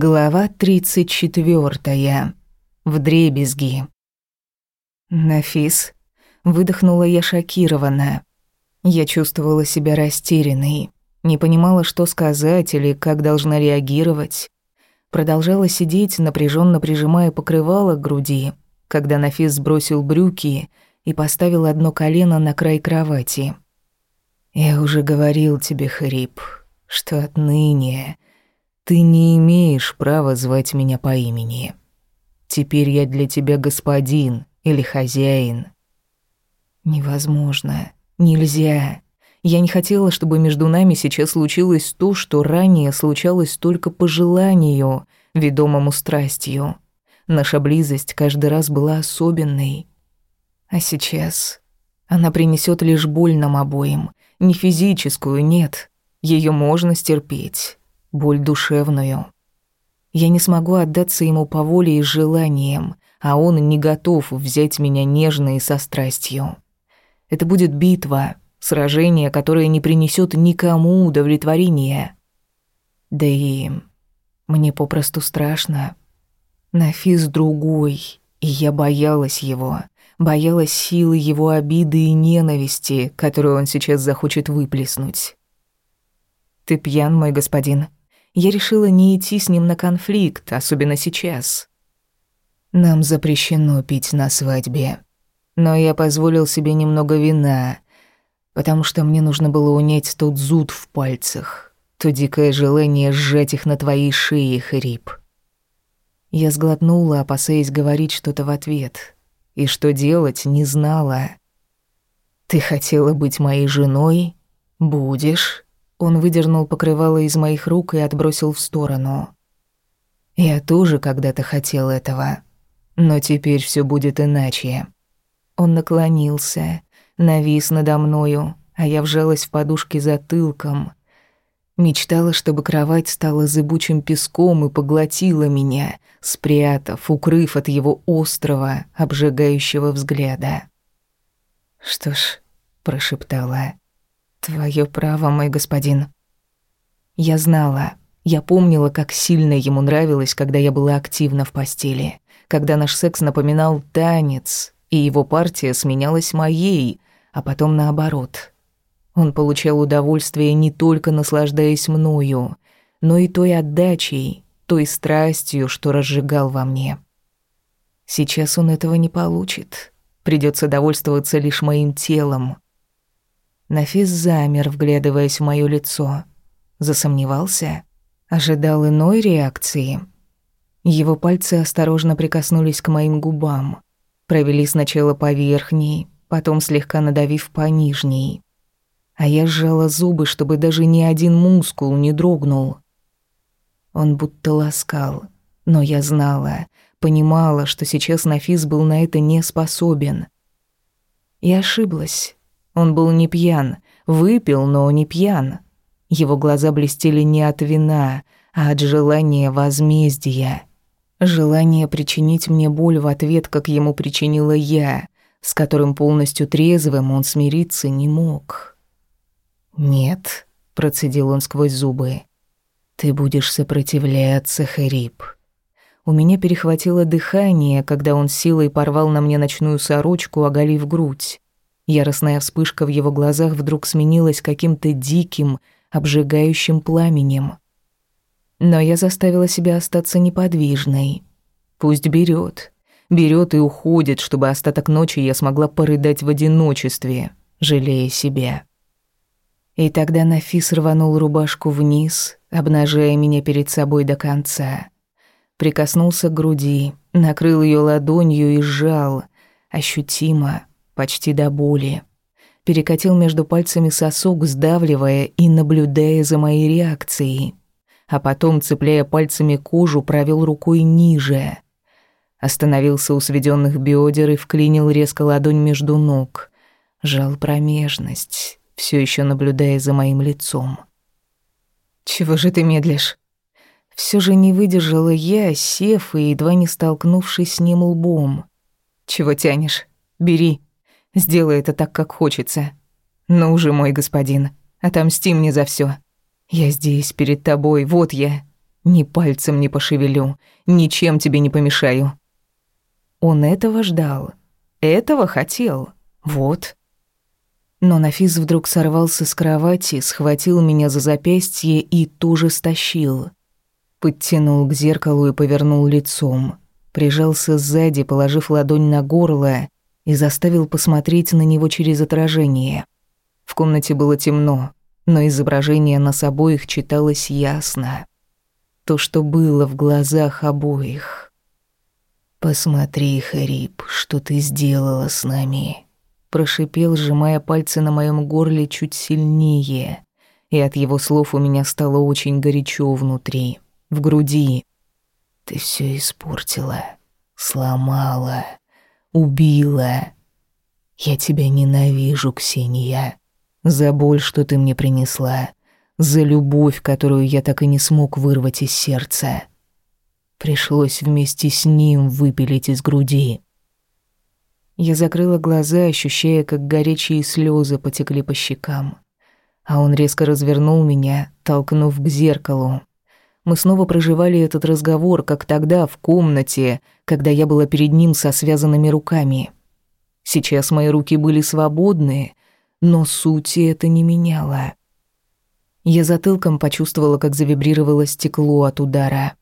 Глава 34. Вдребезги. «Нафис», — выдохнула я шокированно. Я чувствовала себя растерянной, не понимала, что сказать или как должна реагировать. Продолжала сидеть, напряженно прижимая покрывало к груди, когда Нафис сбросил брюки и поставил одно колено на край кровати. «Я уже говорил тебе, Хрип, что отныне...» Ты не имеешь права звать меня по имени. Теперь я для тебя господин или хозяин. Невозможно. Нельзя. Я не хотела, чтобы между нами сейчас случилось то, что ранее случалось только по желанию, ведомому страстью. Наша близость каждый раз была особенной. А сейчас она принесет лишь боль нам обоим. Не физическую, нет. Ее можно стерпеть боль душевную. Я не смогу отдаться ему по воле и желаниям, а он не готов взять меня нежно и со страстью. Это будет битва, сражение, которое не принесет никому удовлетворения. Да и мне попросту страшно. Нафис другой, и я боялась его, боялась силы его обиды и ненависти, которую он сейчас захочет выплеснуть. «Ты пьян, мой господин?» Я решила не идти с ним на конфликт, особенно сейчас. Нам запрещено пить на свадьбе. Но я позволил себе немного вина, потому что мне нужно было унять тот зуд в пальцах, то дикое желание сжать их на твоей шее, хрип. Я сглотнула, опасаясь говорить что-то в ответ. И что делать, не знала. «Ты хотела быть моей женой? Будешь?» Он выдернул покрывало из моих рук и отбросил в сторону. Я тоже когда-то хотел этого, но теперь все будет иначе. Он наклонился, навис надо мною, а я вжалась в подушки затылком. Мечтала, чтобы кровать стала зыбучим песком и поглотила меня, спрятав, укрыв от его острого, обжигающего взгляда. «Что ж», — прошептала, — «Твое право, мой господин». Я знала, я помнила, как сильно ему нравилось, когда я была активна в постели, когда наш секс напоминал танец, и его партия сменялась моей, а потом наоборот. Он получал удовольствие не только наслаждаясь мною, но и той отдачей, той страстью, что разжигал во мне. Сейчас он этого не получит. Придется довольствоваться лишь моим телом, Нафис замер, вглядываясь в моё лицо. Засомневался? Ожидал иной реакции? Его пальцы осторожно прикоснулись к моим губам. Провели сначала по верхней, потом слегка надавив по нижней. А я сжала зубы, чтобы даже ни один мускул не дрогнул. Он будто ласкал, но я знала, понимала, что сейчас Нафис был на это не способен. И ошиблась. Он был не пьян, выпил, но не пьян. Его глаза блестели не от вина, а от желания возмездия. Желание причинить мне боль в ответ, как ему причинила я, с которым полностью трезвым он смириться не мог. «Нет», — процедил он сквозь зубы, — «ты будешь сопротивляться, Харип». У меня перехватило дыхание, когда он силой порвал на мне ночную сорочку, оголив грудь. Яростная вспышка в его глазах вдруг сменилась каким-то диким, обжигающим пламенем. Но я заставила себя остаться неподвижной. Пусть берет, берет и уходит, чтобы остаток ночи я смогла порыдать в одиночестве, жалея себя. И тогда Нафис рванул рубашку вниз, обнажая меня перед собой до конца. Прикоснулся к груди, накрыл ее ладонью и сжал, ощутимо, почти до боли. Перекатил между пальцами сосок, сдавливая и наблюдая за моей реакцией. А потом, цепляя пальцами кожу, провел рукой ниже. Остановился у сведенных бедер и вклинил резко ладонь между ног. Жал промежность, все еще наблюдая за моим лицом. «Чего же ты медлишь?» Все же не выдержала я, сев и едва не столкнувшись с ним лбом. «Чего тянешь? Бери!» Сделай это так, как хочется. Ну уже, мой господин, отомсти мне за все. Я здесь, перед тобой, вот я. Ни пальцем не пошевелю, ничем тебе не помешаю. Он этого ждал, этого хотел. Вот. Но Нафис вдруг сорвался с кровати, схватил меня за запястье и тоже стащил. Подтянул к зеркалу и повернул лицом. Прижался сзади, положив ладонь на горло и заставил посмотреть на него через отражение. В комнате было темно, но изображение нас обоих читалось ясно. То, что было в глазах обоих. «Посмотри, Хариб, что ты сделала с нами», прошипел, сжимая пальцы на моем горле чуть сильнее. И от его слов у меня стало очень горячо внутри, в груди. Ты все испортила, сломала, убила. Я тебя ненавижу, Ксения. За боль, что ты мне принесла, за любовь, которую я так и не смог вырвать из сердца. Пришлось вместе с ним выпилить из груди. Я закрыла глаза, ощущая, как горячие слезы потекли по щекам. А он резко развернул меня, толкнув к зеркалу. Мы снова проживали этот разговор, как тогда, в комнате, когда я была перед ним со связанными руками. Сейчас мои руки были свободны, но сути это не меняло. Я затылком почувствовала, как завибрировало стекло от удара.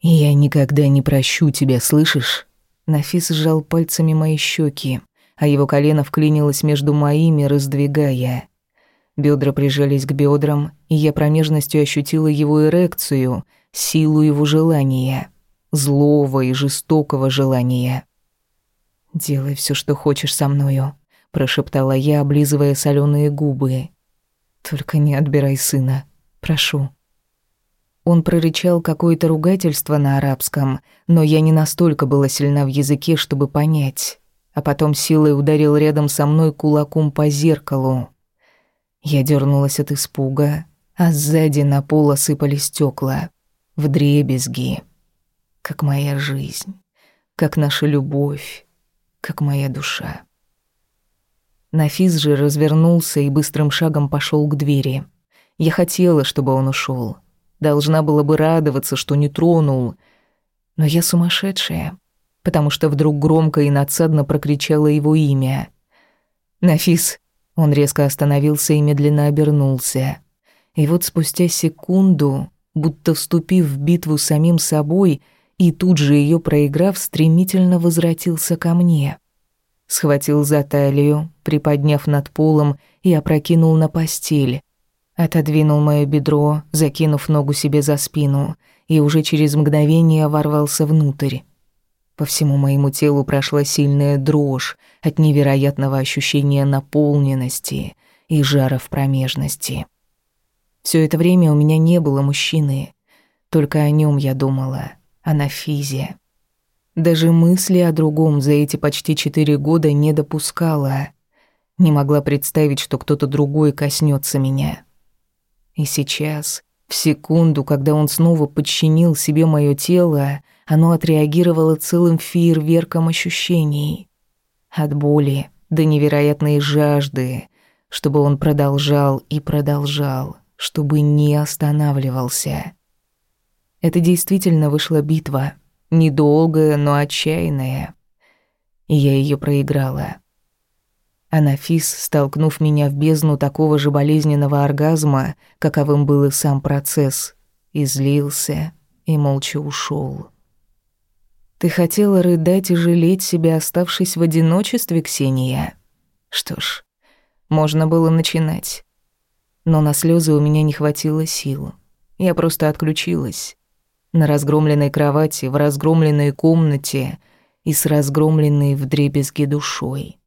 «Я никогда не прощу тебя, слышишь?» Нафис сжал пальцами мои щеки, а его колено вклинилось между моими, раздвигая. Бедра прижались к бедрам, и я промежностью ощутила его эрекцию, силу его желания, злого и жестокого желания. «Делай все, что хочешь со мною», — прошептала я, облизывая соленые губы. «Только не отбирай сына, прошу». Он прорычал какое-то ругательство на арабском, но я не настолько была сильна в языке, чтобы понять. А потом силой ударил рядом со мной кулаком по зеркалу. Я дернулась от испуга, а сзади на пол осыпали стекла, вдребезги. Как моя жизнь, как наша любовь, как моя душа. Нафис же развернулся и быстрым шагом пошел к двери. Я хотела, чтобы он ушел. Должна была бы радоваться, что не тронул. Но я сумасшедшая, потому что вдруг громко и надсадно прокричала его имя. «Нафис!» Он резко остановился и медленно обернулся. И вот спустя секунду, будто вступив в битву самим собой и тут же ее проиграв, стремительно возвратился ко мне. Схватил за талию, приподняв над полом и опрокинул на постель, Отодвинул моё бедро, закинув ногу себе за спину, и уже через мгновение ворвался внутрь. По всему моему телу прошла сильная дрожь от невероятного ощущения наполненности и жара в промежности. Все это время у меня не было мужчины, только о нем я думала, о Нафизе. Даже мысли о другом за эти почти четыре года не допускала. Не могла представить, что кто-то другой коснется меня. И сейчас, в секунду, когда он снова подчинил себе мое тело, оно отреагировало целым фейерверком ощущений. От боли до невероятной жажды, чтобы он продолжал и продолжал, чтобы не останавливался. Это действительно вышла битва, недолгая, но отчаянная. И я ее проиграла. Анафис, столкнув меня в бездну такого же болезненного оргазма, каковым был и сам процесс, излился и молча ушел. «Ты хотела рыдать и жалеть себя, оставшись в одиночестве, Ксения?» Что ж, можно было начинать. Но на слезы у меня не хватило сил. Я просто отключилась. На разгромленной кровати, в разгромленной комнате и с разгромленной вдребезги душой.